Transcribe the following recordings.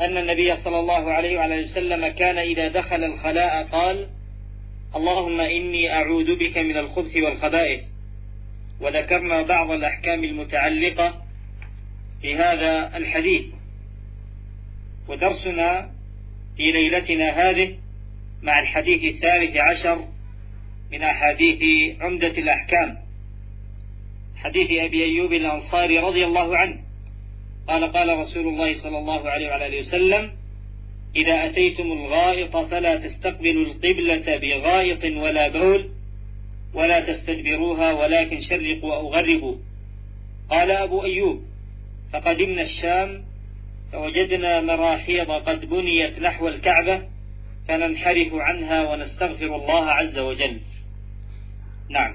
أن النبي صلى الله عليه وعلى وسلم كان إذا دخل الخلاء قال اللهم إني أعوذ بك من الخبث والخبائث وذكرنا بعض الأحكام المتعلقة بهذا الحديث ودرسنا في ليلتنا هذه مع الحديث الثالث عشر من أحاديث عمدة الأحكام حديث أبي أيوب الأنصاري رضي الله عنه قال قال رسول الله صلى الله عليه وعلى آله وسلم إذا أتيتم الغائط فلا تستقبلوا القبلة بغائط ولا بول ولا تستدبروها ولكن شرقوا أو غربوا قال أبو أيوب فقدمنا الشام فوجدنا مراحيض قد بنيت نحو الكعبة فننحرف عنها ونستغفر الله عز وجل نعم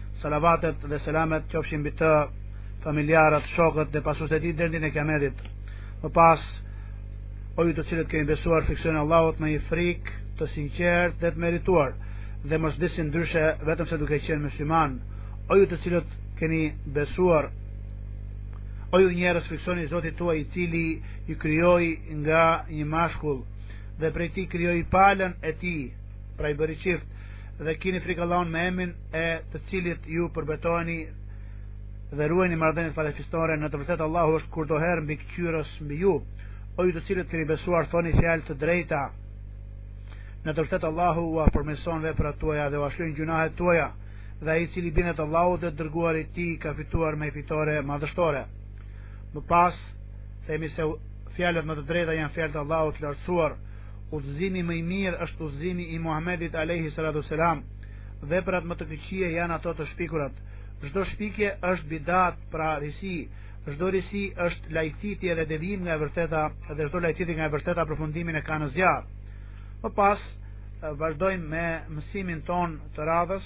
Salavatet dhe selamet qofshin mbi të, familjarët, shokët dhe pasuesit e tij deri në ditën e Kiametit. Më pas, o ju të cilët keni besuar, frikësojuni Allahut me frikë të sinqertë dhe të merituar dhe mos vdisni ndryshe vetëm se duke qenë muslimanë. O ju të cilët keni besuar, O ju njerëz frikësojuni Zotit tuaj i cili ju krijoi nga një mashkull dhe prej tij krijoi palën e tij pra i bëri çift dhe kini frikë Allahun me emrin e të cilit ju përbetoheni dhe ruajni marrëdhëniet farefisnore në të vërtetë Allahu është kurdoherë mbikëqyrës mbi ju o ju të cilët keni besuar thoni fjalë të drejta në të vërtetë Allahu ua përmirëson veprat tuaja dhe ua shlyn gjynahet tuaja dhe ai i cili i bindet Allahut dhe të dërguarit të tij ka fituar me fitore madhështore më pas themi se fjalët më të drejta janë fjalët e Allahut të lartësuar udhëzimi më i mirë është udhëzimi i Muhamedit alejhi salatu selam Veprat më të këqija janë ato të shpikurat. Çdo shpikje është bidat, pra risi. Çdo risi është lajthitje dhe devijim nga e vërteta dhe çdo lajthitje nga e vërteta përfundimin e ka në zjarr. Më pas vazhdojmë me mësimin ton të radhës,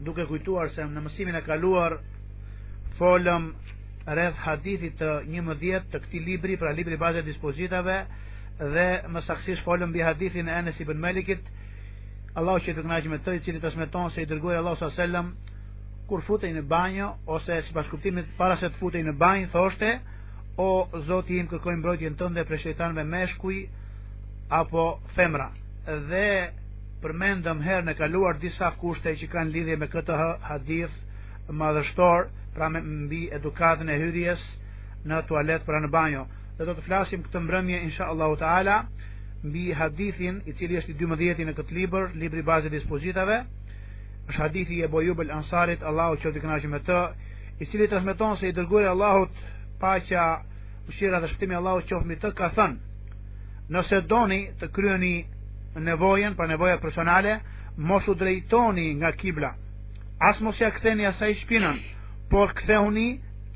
duke kujtuar se në mësimin e kaluar folëm rreth hadithit të 11 të këtij libri, pra libri baza e dispozitave dhe më saktësisht folëm mbi hadithin e Enes ibn Malikit, Allahu qoftë i kënaqur me të, i cili transmeton se i dërguari alejhi selam kur futej në banjo ose sipas kuptimit para se të futej në banjë thoshte o Zoti im kërkoj mbrojtjen tënde prej shejtanëve meshkuj apo femra dhe përmendëm herën e kaluar disa kushte që kanë lidhje me këtë hadith madhështor pra me mbi edukatën e hyrjes në tualet pra në banjo dhe do të flasim këtë mbrëmje insha Allahu Teala mbi hadithin i cili është i 12 në këtë libër, libri baza e dispozitave. Është hadithi i Ebu Ejub el-Ensarit, Allahu qoftë i kënaqur me të, i cili transmeton se i dërguari i Allahut paqja, mëshira dhe shpëtimi i Allahut qoftë mbi të ka thënë: Nëse doni të kryeni nevojën, pra nevoja personale, mos u drejtoni nga kibla. As mos ia ktheni asaj shpinën, por kthehuni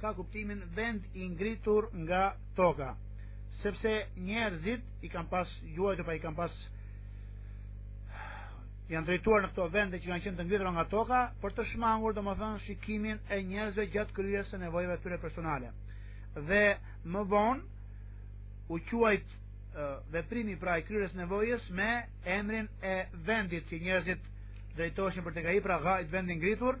ka kuptimin vend i ngritur nga toka sepse njerëzit i kanë pas gjuajtur pa i kanë pas janë drejtuar në këto vende që kanë qenë të ngritura nga toka për të shmangur domethënë shikimin e njerëzve gjatë kryerjes së nevojave të tyre personale. Dhe më vonë u quajt veprimi pra i kryerjes së nevojës me emrin e vendit që njerëzit drejtoheshin për tek ai pra gajt vend i ngritur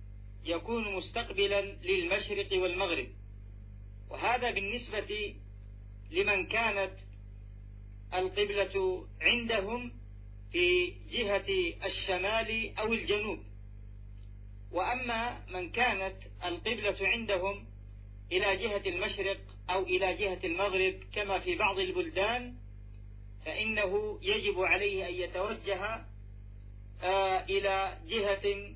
يكون مستقبلا للمشرق والمغرب وهذا بالنسبة لمن كانت القبلة عندهم في جهة الشمال أو الجنوب وأما من كانت القبلة عندهم إلى جهة المشرق أو إلى جهة المغرب كما في بعض البلدان فإنه يجب عليه أن يتوجه آه، إلى جهة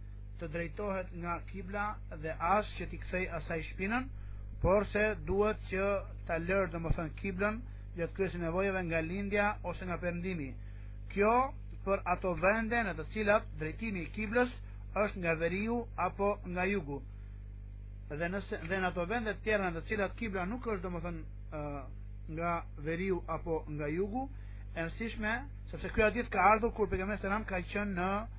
të drejtohet nga kibla dhe as që t'i kthejë asaj shpinën, por se duhet që ta lërë domethënë kiblën gjatë kryerjes së nevojave nga lindja ose nga perëndimi. Kjo për ato vende në të cilat drejtimi i kiblës është nga veriu apo nga jugu. Dhe nëse dhe në ato vende të tjera në të cilat kibla nuk është domethënë uh, nga veriu apo nga jugu, e rëndësishme, sepse ky hadith ka ardhur kur pejgamberi sallallahu alajhi wasallam ka qenë në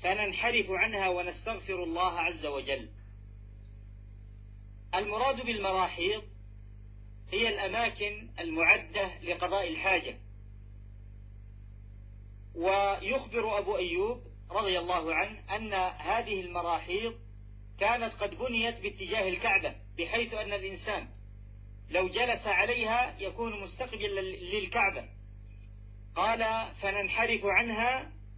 فننحرف عنها ونستغفر الله عز وجل المراد بالمراحيض هي الأماكن المعدة لقضاء الحاجة ويخبر أبو أيوب رضي الله عنه أن هذه المراحيض كانت قد بنيت باتجاه الكعبة بحيث أن الإنسان لو جلس عليها يكون مستقبلا للكعبة قال فننحرف عنها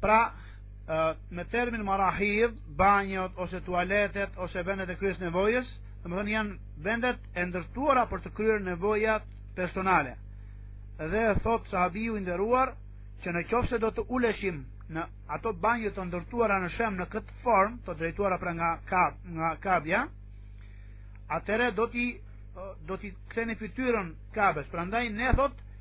Pra, me termin marahidh, banjot, ose tualetet, ose vendet e kryerjes së nevojës, domethënë janë vendet e ndërtuara për të kryer nevojat personale. Dhe thotë sahabiu i nderuar që në qoftë se do të uleshim në ato banjo të ndërtuara në Sham në këtë formë, të drejtuara pra nga, kab, nga kabja, atëherë do t'i do t'i kthenim fytyrën kabes. Prandaj ne thotë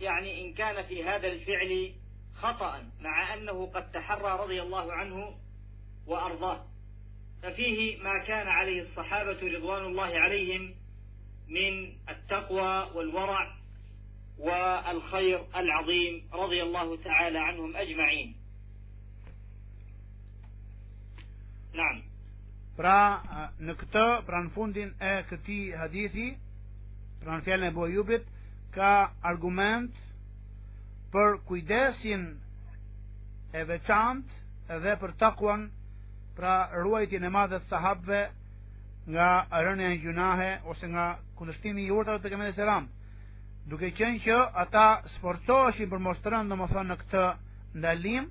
يعني إن كان في هذا الفعل خطأ مع أنه قد تحرى رضي الله عنه وأرضاه ففيه ما كان عليه الصحابة رضوان الله عليهم من التقوى والورع والخير العظيم رضي الله تعالى عنهم أجمعين Naam. Pra në këtë, pra në fundin e këtij hadithi, pra në fjalën e Ebu Ejubit, ka argument për kujdesin e veçantë dhe për takuan pra ruajtjen e madhe të sahabëve nga rënia në gjynahe ose nga kundërshtimi i urdhrave të pejgamberit selam duke qenë që ata sforcoheshin për mos të rënë domethënë në këtë ndalim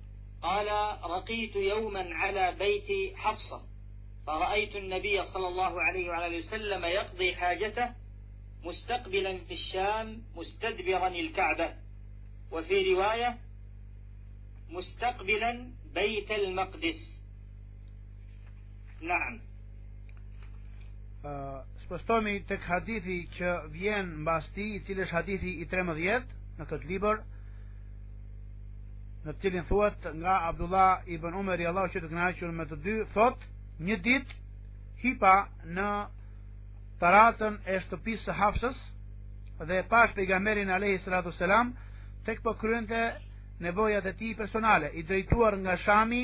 قال رقيت يوما على بيت حفصة فرأيت النبي صلى الله عليه وعلى وسلم يقضي حاجته مستقبلا في الشام مستدبرا الكعبة وفي رواية مستقبلا بيت المقدس Naam. Spostohemi tek hadithi që vjen mbas tij, i cili është hadithi i 13 në këtë libër, në të cilin thuhet nga Abdullah ibn Umari, Allahu qoftë i kënaqur me të dy, thotë, një ditë hipa në tarracën e shtëpisë së Hafsës dhe pashë pejgamberin alayhi salatu selam tek po kryente nevojat e tij personale, i drejtuar nga Shami,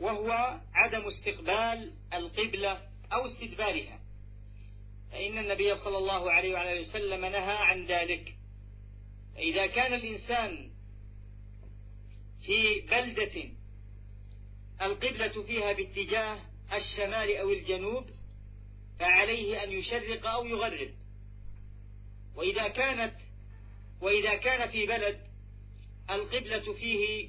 وهو عدم استقبال القبلة أو استدبارها فإن النبي صلى الله عليه وعلى وسلم نهى عن ذلك إذا كان الإنسان في بلدة القبلة فيها باتجاه الشمال أو الجنوب فعليه أن يشرق أو يغرب وإذا كانت وإذا كان في بلد القبلة فيه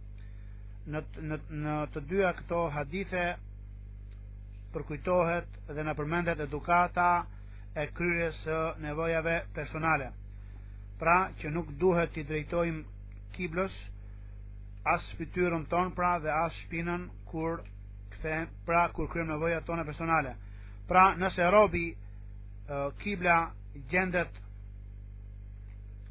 në në në të dyja këto hadithe përkujtohet dhe na përmendet edukata e kryerjes së nevojave personale. Pra, që nuk duhet t'i drejtojmë kiblës as fytyrën tonë pra dhe as shpinën kur kthehem pra kur kryejmë nevojat tona personale. Pra, nëse robi kibla gjendet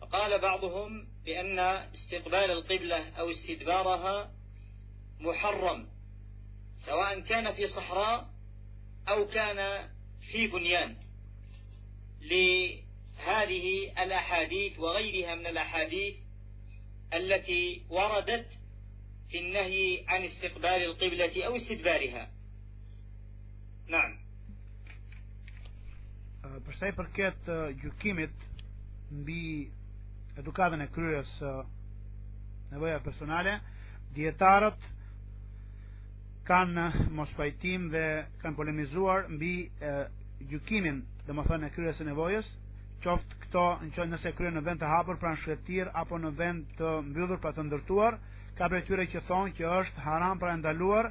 فقال بعضهم بأن استقبال القبلة أو استدبارها محرم سواء كان في صحراء أو كان في بنيان لهذه الأحاديث وغيرها من الأحاديث التي وردت في النهي عن استقبال القبلة أو استدبارها Naam. Për sa i përket gjykimit mbi edukatën e kryerjes së nevojave personale, dijetarët kanë mospajtim dhe kanë polemizuar mbi gjykimin, domethënë e kryerjes së nevojës, qoftë këto në qoftë nëse kryen në vend të hapur pra në shkretëtirë apo në vend të mbyllur pra të ndërtuar, ka prej tyre që thonë që është haram pra e ndaluar,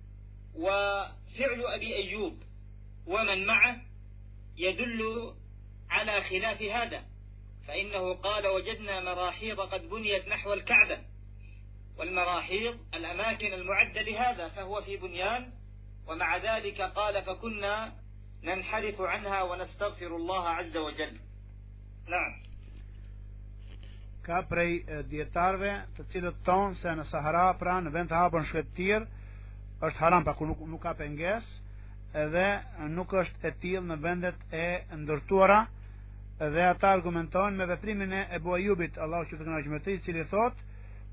وفعل أبي أيوب ومن معه يدل على خلاف هذا فإنه قال وجدنا مراحيض قد بنيت نحو الكعبة والمراحيض الأماكن المعدة لهذا فهو في بنيان ومع ذلك قال فكنا ننحرف عنها ونستغفر الله عز وجل Lan. Ka prej dijetarëve të cilët thonë se në Sahara pra në vend të hapur në shkretëtirë është haram pra kur nuk nuk ka pengesë edhe nuk është e tillë në vendet e ndërtuara dhe ata argumentojnë me veprimin e Ebu Ejubit, Allahu qoftë i kënaqur me të, i cili thotë,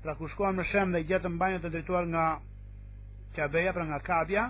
pra kur shkuam në Sham dhe gjetëm banjot të drejtuara nga Qabeja, pra nga Kabja,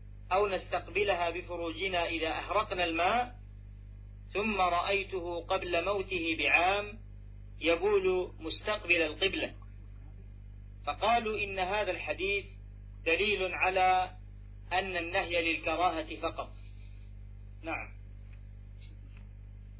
أو نستقبلها بفروجنا إذا أهرقنا الماء ثم رأيته قبل موته بعام يبول مستقبل القبلة فقالوا إن هذا الحديث دليل على ان النهي للكراهه فقط نعم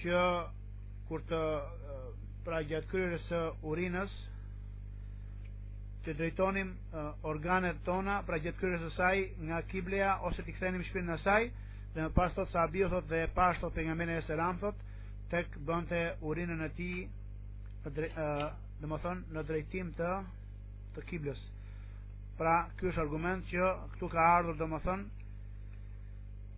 që kur, pra gjatë kryerjes së urinës të drejtonim organet tona pra gjatë kryerjes së saj nga kibleja ose t'i kthenim shpinën asaj dhe më pas thotë sahabiu thotë dhe e pashë thotë pejgamberin alejhi selam thotë tek bënte urinën e tij domethënë në drejtim të të kiblës pra ky është argument që këtu ka ardhur domethënë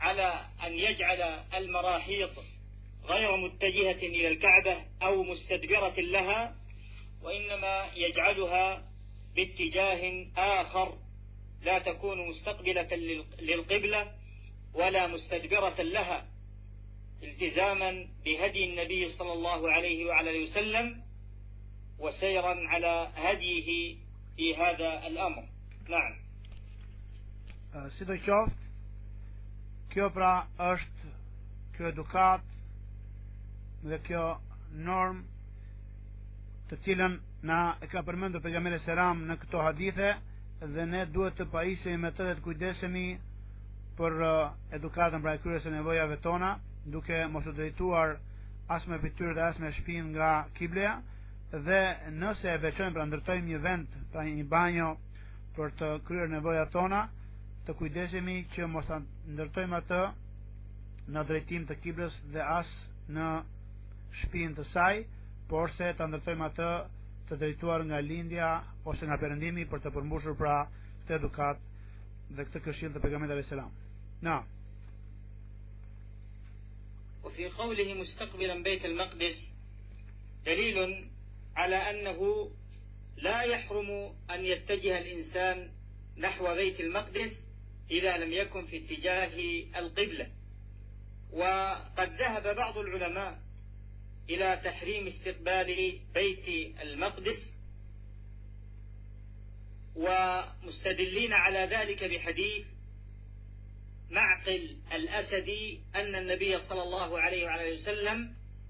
على أن يجعل المراحيض غير متجهة إلى الكعبة أو مستدبرة لها وإنما يجعلها باتجاه آخر لا تكون مستقبلة للقبلة ولا مستدبرة لها التزاما بهدي النبي صلى الله عليه وعلى وسلم وسيرا على هديه في هذا الأمر نعم Sidoqoftë, kjo pra është kjo edukatë dhe kjo normë të cilën na e ka përmendur pejgamberi alejhi selam në këto hadithe dhe ne duhet të pajisemi me të dhe të kujdesemi për uh, edukatën pra e kryerjes së nevojave tona duke mos u drejtuar as me fytyrë dhe as me shpinë nga kibleja dhe nëse e veçojmë pra ndërtojmë një vend pra një banjo për të kryer nevojat tona, të kujdesemi që mos ta ndërtojmë atë në drejtim të kiblës dhe as në shpinë të saj, porse ta ndërtojmë atë të drejtuar nga lindja ose nga perëndimi për të përmbushur pra këtë edukatë dhe këtë këshillë të pejgamberit alejhi selam. Naam. Wa fi qawlihi mustaqbilan bayt al-maqdis dalilun ala annahu la yahrumu an yattajaha al-insan nahwa bayt al-maqdis إذا لم يكن في اتجاه القبلة وقد ذهب بعض العلماء إلى تحريم استقبال بيت المقدس ومستدلين على ذلك بحديث معقل الأسدي أن النبي صلى الله عليه وعلى وسلم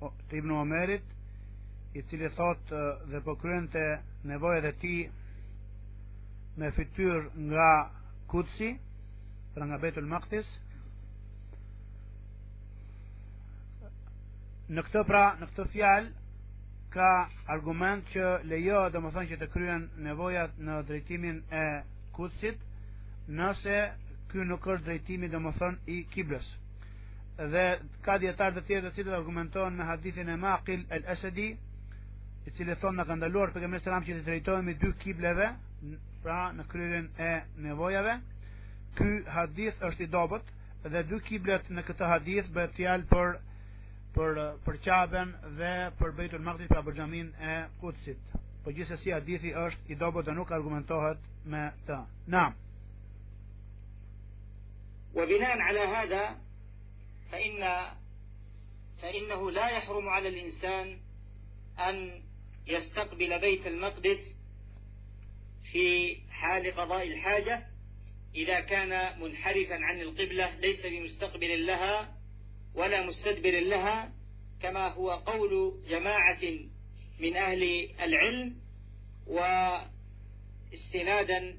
të Ibn Omerit, i cili thotë dhe po kryente nevojat e tij me fytyrë nga Kudsi, pra nga Bejtul Maqdis. Në këtë pra, në këtë fjalë ka argument që lejohet, domethënë që të kryhen nevojat në drejtimin e Kudsit, nëse ky nuk është drejtimi domethënë i Kiblës. Dhe ka dijetarë të tjerë të cilët argumentohen me hadithin e Maqil el-Esedi, i cili thotë na ka ndaluar pejgamberi sallallahu alejhi ve selem që t'u drejtohemi dy kibleve, pra në kryerjen e nevojave. Ky hadith është i dobët dhe dy kiblet në këtë hadith bëhet fjalë për për për Qaben dhe për Bejtul Maqdis pra për xhaminë e Kudsit. Po gjithsesi hadithi është i dobët dhe nuk argumentohet me të. Naam. وبناء على هذا فإن فإنه لا يحرم على الإنسان أن يستقبل بيت المقدس في حال قضاء الحاجة إذا كان منحرفا عن القبلة ليس بمستقبل لها ولا مستدبر لها كما هو قول جماعة من أهل العلم واستنادا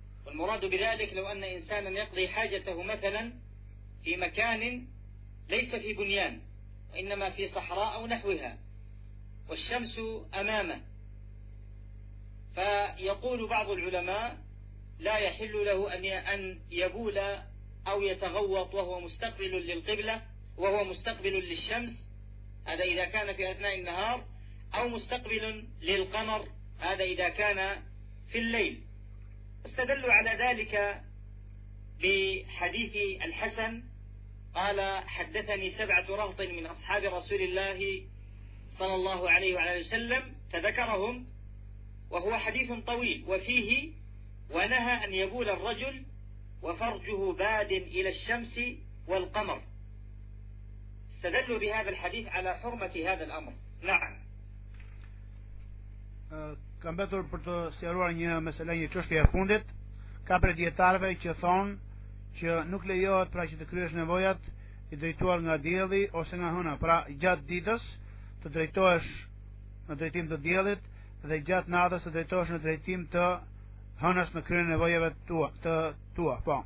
والمراد بذلك لو أن إنسانا يقضي حاجته مثلا في مكان ليس في بنيان وإنما في صحراء أو نحوها والشمس أمامه فيقول بعض العلماء لا يحل له أن يبول أو يتغوط وهو مستقبل للقبلة وهو مستقبل للشمس هذا إذا كان في أثناء النهار أو مستقبل للقمر هذا إذا كان في الليل استدلوا على ذلك بحديث الحسن قال حدثني سبعة رهط من أصحاب رسول الله صلى الله عليه وعلى وسلم فذكرهم وهو حديث طويل وفيه ونهى أن يبول الرجل وفرجه باد إلى الشمس والقمر استدلوا بهذا الحديث على حرمه هذا الامر نعم Ka mbetur për të sqaruar një mesele një qështje e fundit, ka prej dijetarëve që thonë që nuk lejohet pra që të kryesh nevojat i drejtuar nga dielli ose nga hëna, pra gjatë ditës të drejtohesh në drejtim të diellit dhe gjatë natës të drejtohesh në drejtim të hënës në kryerjen e nevojave të tua, të tua, po.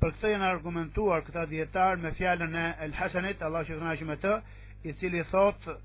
Për këtë janë argumentuar këta dijetarë me fjalën e El Hasanit, Allahu qoftë i kënaqur me të, i cili thotë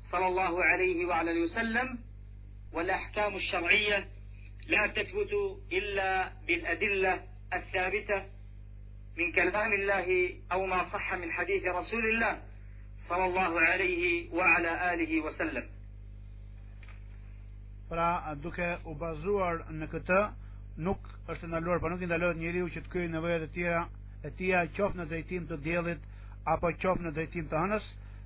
sallallahu alejhi wa ala alihi wa sallam wal ahkam al shar'iyya la tathbutu illa bil adilla al thabita min kalam Allah aw ma sahha min hadith rasulillah sallallahu alejhi wa ala alihi wa sallam pra duke u bazuar në këtë nuk është ndaluar, pra nuk i ndalohet njeriu që të kryejë nevojat e tjera e tija qoftë në drejtim të diellit apo qoftë në drejtim të hënës,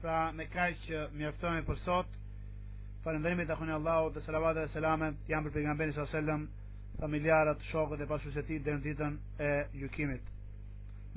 Pra me kaq mjaftohemi për sot. Falënderimi i takon Allahut dhe salavatet dhe selamet janë për pejgamberin alejhi selam, familjarët, shokët e pasuesit e tij deri në ditën e gjykimit.